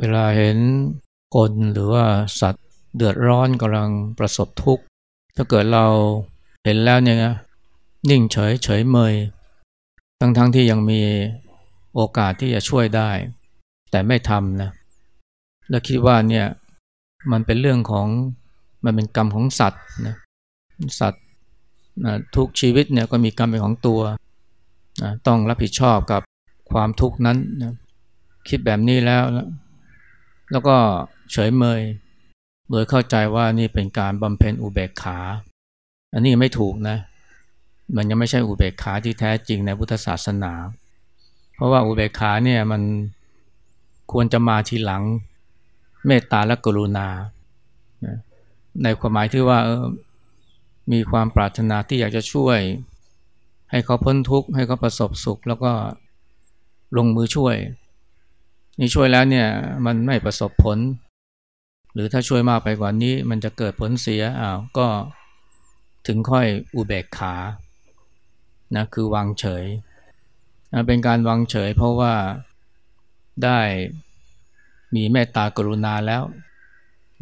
เวลาเห็นคนหรือว่าสัตว์เดือดร้อนกำลังประสบทุกข์ ถ้าเกิดเราเห็นแล้วเนี่ยนิ่งเฉยเฉยเมย ทั้งๆทที่ยังมีโอกาสที่จะช่วยได้ แต่ไม่ทำนะแล้วคิดว่าเนี่ยมันเป็นเรื่องของมันเป็นกรรมของสัตว์นะสัตว์นะทุกชีวิตเนี่ยก็มีกรรมเป็นของตัวนะต้องรับผิดชอบกับความทุกข์นั้นนะคิดแบบนี้แล้ว แล้วก็เฉยเมย โดยเข้าใจว่านี่เป็นการบำเพ็ญอุเบกขา อันนี้ไม่ถูกนะ มันยังไม่ใช่อุเบกขาที่แท้จริงในพุทธศาสนา เพราะว่าอุเบกขาเนี่ยมันควรจะมาทีหลังเมตตาและกรุณา ในความหมายที่ว่ามีความปรารถนาที่อยากจะช่วย ให้เขาพ้นทุกข์ให้เขาประสบสุข แล้วก็ลงมือช่วย นี่ช่วยแล้วเนี่ยมันไม่ประสบผล หรือถ้าช่วยมากไปกว่านี้ มันจะเกิดผลเสียอ้าวก็ถึงค่อยอุเบกขานะคือวางเฉยนะเป็นการวางเฉยเพราะว่าได้มีเมตตากรุณาแล้ว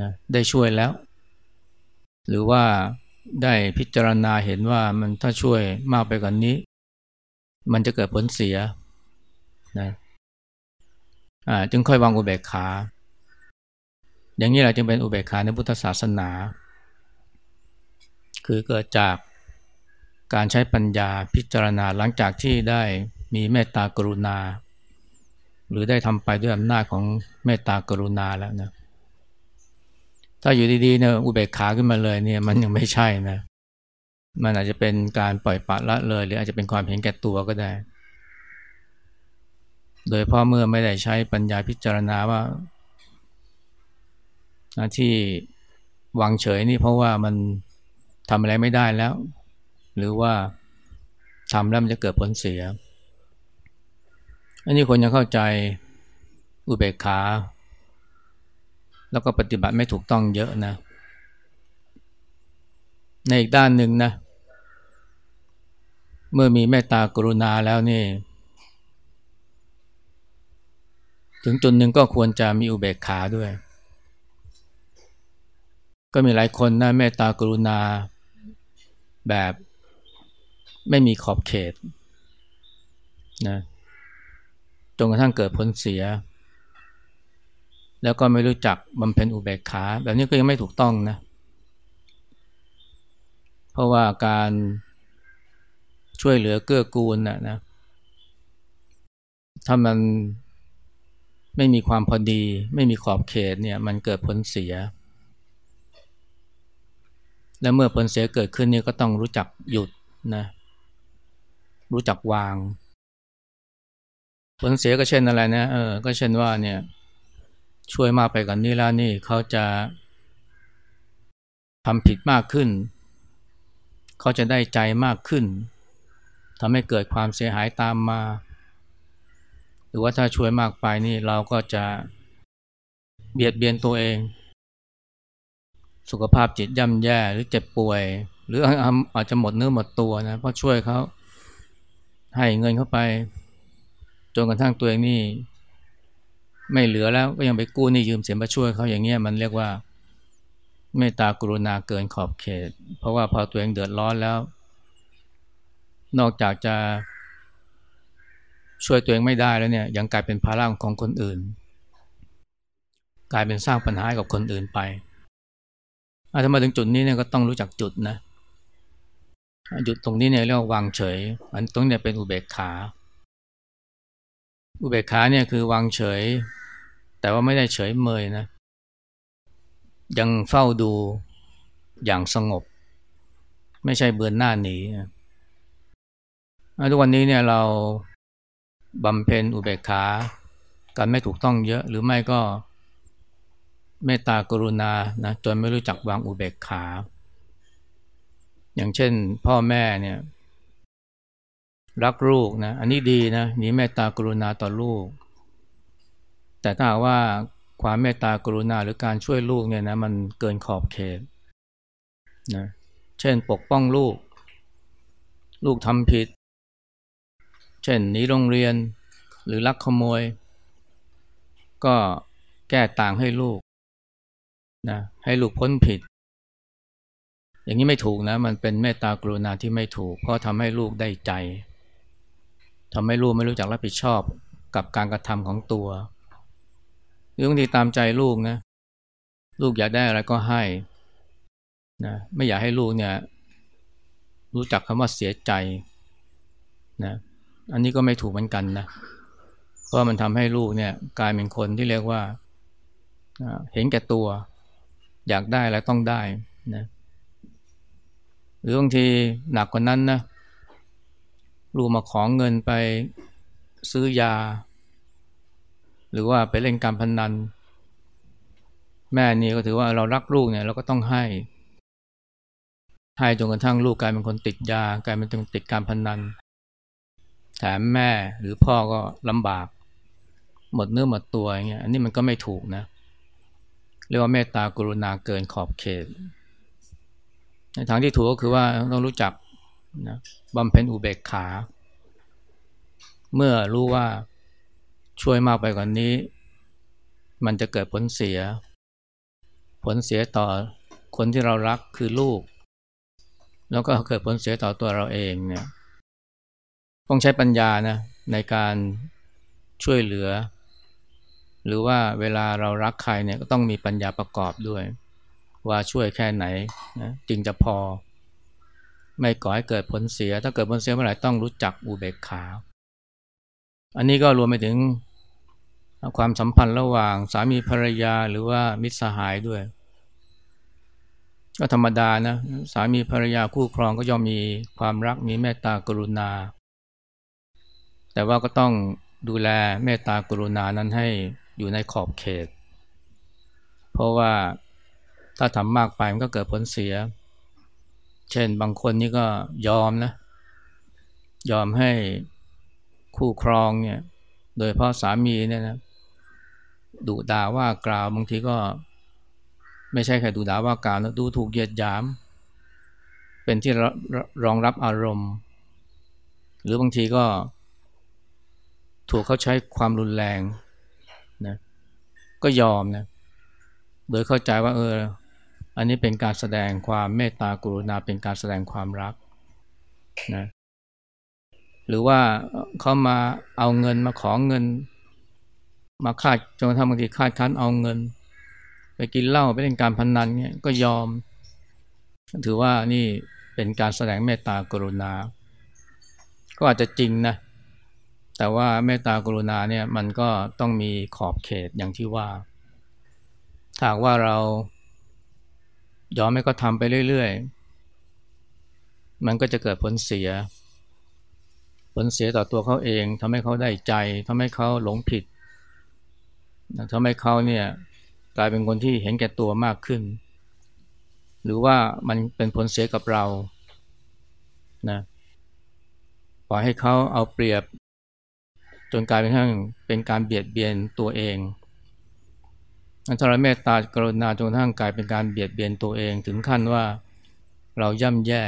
นะได้ช่วยแล้ว หรือว่าได้พิจารณาเห็นว่ามันถ้าช่วยมากไปกว่านนี้ มันจะเกิดผลเสียนะ จึงค่อยวางอุเบกขา อย่างนี้แหละจึงเป็นอุเบกขาในพุทธศาสนา คือเกิดจากการใช้ปัญญาพิจารณาหลังจากที่ได้มีเมตตากรุณา หรือได้ทำไปด้วยอำนาจของเมตตากรุณาแล้วนะถ้าอยู่ดีๆเนี่ยอุเบกขาขึ้นมาเลยเนี่ยมันยังไม่ใช่นะมันอาจจะเป็นการปล่อยปละละเลย หรืออาจจะเป็นความเห็นแก่ตัวก็ได้ โดยพ่อเมื่อไม่ได้ใช้ปัญญาพิจารณาว่าที่วางเฉยนี่เพราะว่ามันทำอะไรไม่ได้แล้ว หรือว่าทำแล้วมันจะเกิดผลเสีย อันนี้คนยังเข้าใจอุเบกขา แล้วก็ปฏิบัติไม่ถูกต้องเยอะนะ ในอีกด้านหนึ่งนะ เมื่อมีเมตตากรุณาแล้วนี่ ถึงจุดหนึ่งก็ควรจะมีอุเบกขาด้วย ก็มีหลายคนนะเมตตากรุณาแบบไม่มีขอบเขตนะจนกระทั่งเกิดผลเสีย แล้วก็ไม่รู้จักบำเพ็ญอุเบกขา แบบนี้ก็ยังไม่ถูกต้องนะ เพราะว่าการช่วยเหลือเกื้อกูลนะนะถ้ามัน ไม่มีความพอดี ไม่มีขอบเขตเนี่ยมันเกิดผลเสีย และเมื่อผลเสียเกิดขึ้นนี่ก็ต้องรู้จักหยุดนะรู้จักวาง ผลเสียก็เช่นอะไรนะเออก็เช่นว่าเนี่ยช่วยมากไปกว่านนี้แล้วนี่เขาจะทำผิดมากขึ้น เขาจะได้ใจมากขึ้นทำให้เกิดความเสียหายตามมา รือว่าถ้าช่วยมากไปนี่เราก็จะเบียดเบียนตัวเอง สุขภาพจิตย่ำแย่หรือเจ็บป่วย หรืออาจจะหมดเนื้อหมดตัวนะเพราะช่วยเขาให้เงินเข้าไปจนกระทั่งตัวเองนี่ไม่เหลือแล้วก็ยังไปกู้นี่ยืมเสียมาช่วยเขาอย่างเงี้ยมันเรียกว่าเมตตากรุณาเกินขอบเขต เพราะว่าพอตัวเองเดือดร้อนแล้ว นอกจากจะ ช่วยตัวเองไม่ได้แล้วเนี่ยยังกลายเป็นภาระของคนอื่น กลายเป็นสร้างปัญหากับคนอื่นไปอาถ้ามาถึงจุดนี้เนี่ยก็ต้องรู้จักจุดนะจุดตรงนี้เนี่ยเรียกว่าวางเฉย อันตรงนี้เป็นอุเบกขา อุเบกขาเนี่ยคือวางเฉย แต่ว่าไม่ได้เฉยเมยนะ ยังเฝ้าดูอย่างสงบ ไม่ใช่เบือนหน้าหนีทุกวันนี้เนี่ยเรา บำเพ็ญอุเบกขากันไม่ถูกต้องเยอะหรือไม่ก็เมตตากรุณานะจนไม่รู้จักวางอุเบกขา อย่างเช่นพ่อแม่เนี่ยรักลูกนะอันนี้ดีนะมีเมตตากรุณาต่อลูก แต่ถ้าว่าความเมตตากรุณาหรือการช่วยลูกเนี่ยนะมันเกินขอบเขตนะเช่นปกป้องลูก ลูกทำผิด เช่นหนีโรงเรียนหรือลักขโมย ก็แก้ต่างให้ลูกนะให้ลูกพ้นผิด อย่างนี้ไม่ถูกนะ มันเป็นเมตตากรุณาที่ไม่ถูก เพราะทำให้ลูกได้ใจทำให้ลูกไม่รู้จักรับผิดชอบกับการกระทำของตัวหรือบางทีตามใจลูกนะ ลูกอยากได้อะไรก็ให้นะไม่อยากให้ลูกเนี่ย รู้จักคำว่าเสียใจนะ อันนี้ก็ไม่ถูกเหมือนกันนะเพราะมันทำให้ลูกเนี่ยกลายเป็นคนที่เรียกว่าเห็นแก่ตัว อยากได้แล้วต้องได้นะหรือบางทีหนักกว่านั้นนะลูกมาของเงินไปซื้อยา หรือว่าไปเล่นการพนนัน แม่นี่ก็ถือว่าเรารักลูกเนี่ยเราก็ต้องให้ให้จนกระทั่งลูกกลายเป็นคนติดยากลายเป็นคนติดการพนนัน แถมแม่หรือพ่อก็ลำบาก หมดเนื้อหมดตัวอย่างเงี้ยอันนี้มันก็ไม่ถูกนะเรียกว่าเมตตากรุณาเกินขอบเขตในทางที่ถูกก็คือว่าต้องรู้จักนะบำเพ็ญอุเบกขา เมื่อรู้ว่าช่วยมากไปกว่านนี้ มันจะเกิดผลเสีย ผลเสียต่อคนที่เรารักคือลูก แล้วก็เกิดผลเสียต่อตัวเราเองเนี่ย ต้องใช้ปัญญานะในการช่วยเหลือ หรือว่าเวลาเรารักใครเนี่ยก็ต้องมีปัญญาประกอบด้วย ว่าช่วยแค่ไหนนะจึงจะพอ ไม่ก่อให้เกิดผลเสีย ถ้าเกิดผลเสียเมื่อไหร่ต้องรู้จักอุเบกขา อันนี้ก็รวมไปถึงความสัมพันธ์ระหว่างสามีภรรยาหรือว่ามิตรสหายด้วย ก็ธรรมดานะสามีภรรยาคู่ครองก็ย่อมมีความรักมีเมตตากรุณา แต่ว่าก็ต้องดูแลเมตตากรุณานั้นให้อยู่ในขอบเขต เพราะว่าถ้าทำมากไปมันก็เกิดผลเสีย เช่นบางคนนี่ก็ยอมนะ ยอมให้คู่ครองเนี่ย โดยพราะสามีเนี่ยนะดุด่าว่ากล่าวบางทีก็ไม่ใช่แค่ดุด่าว่ากล่าวนะดูถูกเหยียดหยาม เป็นที่รองรับอารมณ์ หรือบางทีก็ ถูกเขาใช้ความรุนแรงนะก็ยอมนะโดยเข้าใจว่าเออ อันนี้เป็นการแสดงความเมตตากรุณาเป็นการแสดงความรักนะหรือว่าเขามาเอาเงินมาขอเงิน มาคาดจนทั่งบางทีคาดคั้นเอาเงิน ไปกินเหล้าไปเล่นการพนนันเนี่ยก็ยอม ถือว่านี่เป็นการแสดงเมตตากรุณา ก็อาจจะจริงนะ แต่ว่าเมตตากรุณาเนี่ยมันก็ต้องมีขอบเขตอย่างที่ว่าถ้าว่าเรายอมให้ก็ทำไปเรื่อยๆ มันก็จะเกิดผลเสีย ผลเสียต่อตัวเขาเองทำให้เขาได้ใจทำให้เขาหลงผิดทำให้เขาเนี่ยกลายเป็นคนที่เห็นแก่ตัวมากขึ้น หรือว่ามันเป็นผลเสียกับเรานะปล่อยให้เขาเอาเปรียบ จนกลายเป็นทั้งเป็นการเบียดเบียนตัวเองอันทรเมตตากรุณาจนทั้งกลายเป็นการเบียดเบียนตัวเอง ถึงขั้นว่าเราย่ำแย่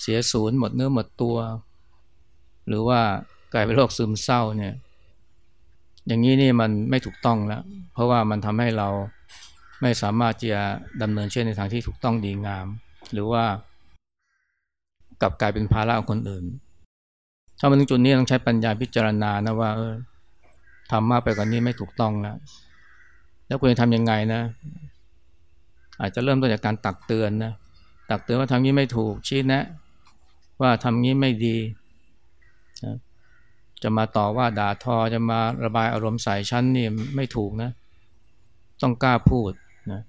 เสียศูนย์หมดเนื้อหมดตัว หรือว่ากลายเป็นโรคซึมเศร้าเนี่ยอย่างนี้นี่มันไม่ถูกต้องแล้ว เพราะว่ามันทำให้เราไม่สามารถจะดำเนินชีวิตในทางที่ถูกต้องดีงาม หรือว่ากลับกลายเป็นภาระของคนอื่น ถ้ามาถึงจุดนี้ต้องใช้ปัญญาพิจารณานะว่าออทำมากไปกว่านี้ไม่ถูกต้องแล้ว แล้วควรจะทำยังไงนะ อาจจะเริ่มต้นจากการตักเตือนนะ ตักเตือนว่าทำนี้ไม่ถูกชี้แนะ ว่าทำนี้ไม่ดีนะจะมาต่อว่าด่าทอจะมาระบายอารมณ์ใส่ชั้นนี่ไม่ถูกนะ ต้องกล้าพูดนะ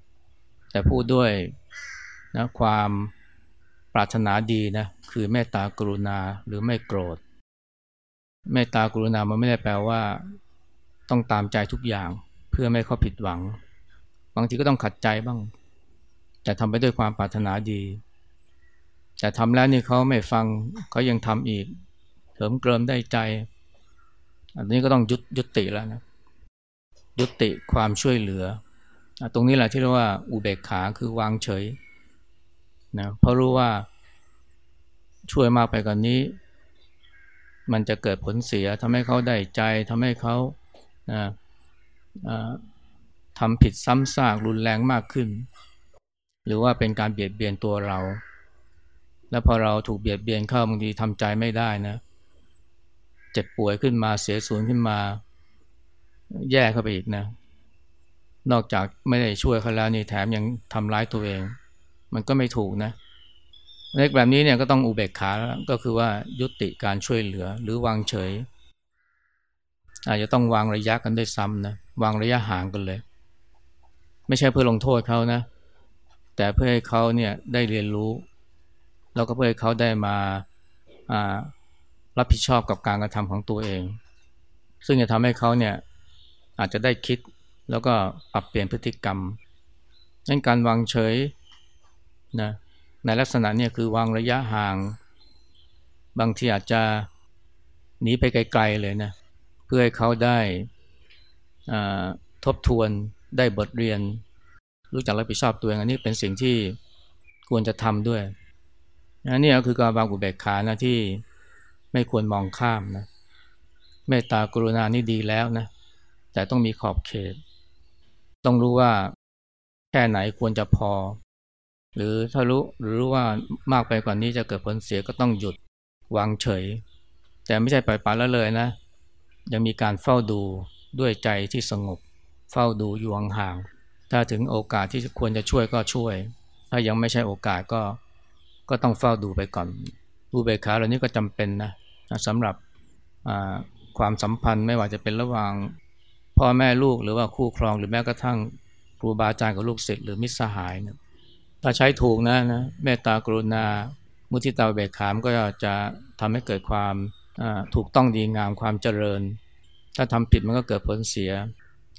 แต่พูดด้วยนะความปรารถนาดีนะคือเมตตากรุณาหรือไม่โกรธ เมตตากรุณามันไม่ได้แปลว่า ต้องตามใจทุกอย่าง เพื่อไม่เขาผิดหวัง บางทีก็ต้องขัดใจบ้าง แต่ทำไปด้วยความปรารถนาดี แต่ทำแล้วนี่เขาไม่ฟังเขายังทำอีกเถิมเกริมได้ใจ อันนี้ก็ต้องยุยุติแล้วนะ ยุติความช่วยเหลือ ตรงนี้แหละที่เรียกว่าอุเบกขาคือวางเฉยนะเพราะรู้ว่าช่วยมากไปกว่านนี้ มันจะเกิดผลเสียทำให้เขาได้ใจทำให้เขาทำผิดซ้ำซากรุนแรงมากขึ้น หรือว่าเป็นการเบียดเบียนตัวเรา แล้วพอเราถูกเบียดเบียนเข้าบางทีทำใจไม่ได้นะเจ็บป่วยขึ้นมาเสียสูญขึ้นมา แย่เข้าไปอีกนะ นอกจากไม่ได้ช่วยเขาแล้วนี่แถมยังทำร้ายตัวเอง มันก็ไม่ถูกนะ ในแบบนี้เนี่ยก็ต้องอุเบกขาแล้วก็คือว่ายุติการช่วยเหลือหรือวางเฉย อาจจะต้องวางระยะกันด้วยซ้ำนะวางระยะห่างกันเลย ไม่ใช่เพื่อลงโทษเขานะ แต่เพื่อให้เขาเนี่ยได้เรียนรู้ แล้วก็เพื่อให้เขาได้มารับผิดชอบกับการกระทำของตัวเอง ซึ่งจะทำให้เขาเนี่ยอาจจะได้คิดแล้วก็ปรับเปลี่ยนพฤติกรรมนั่นการวางเฉยนะ ในลักษณะเนี่ยคือวางระยะห่าง บางทีอาจจะหนีไปไกลๆเลยนะเพื่อให้เขาได้ทบทวนได้บทเรียน รู้จักรับผิดชอบตัวเองอันนี้เป็นสิ่งที่ควรจะทำด้วยอันนี้คือการวางอุเบกขานะที่ไม่ควรมองข้ามนะเมตตากรุณานี่ดีแล้วนะแต่ต้องมีขอบเขต ต้องรู้ว่าแค่ไหนควรจะพอ หรือถ้ารู้หรือรู้ว่ามากไปกว่านี้จะเกิดผลเสียก็ต้องหยุดวางเฉย แต่ไม่ใช่ปล่อยปละละเลยนะ ยังมีการเฝ้าดูด้วยใจที่สงบ เฝ้าดูอยู่ห่างๆถ้าถึงโอกาสที่ควรจะช่วยก็ช่วย ถ้ายังไม่ใช่โอกาสก็ก็ต้องเฝ้าดูไปก่อนอุเบกขาเหล่านี้ก็จำเป็นนะสำหรับความสัมพันธ์ไม่ว่าจะเป็นระหว่างพ่อแม่ลูกหรือว่าคู่ครองหรือแม้กระทั่งครูบาอาจารย์กับลูกศิษย์หรือมิตรสหายนะ ถ้าใช้ถูกนะนะเมตตากรุณา มุทิตาเบกขามก็จะทำให้เกิดความถูกต้องดีงามความเจริญ ถ้าทำผิดมันก็เกิดผลเสีย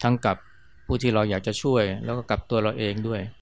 ทั้งกับผู้ที่เราอยากจะช่วย แล้วก็กับตัวเราเองด้วย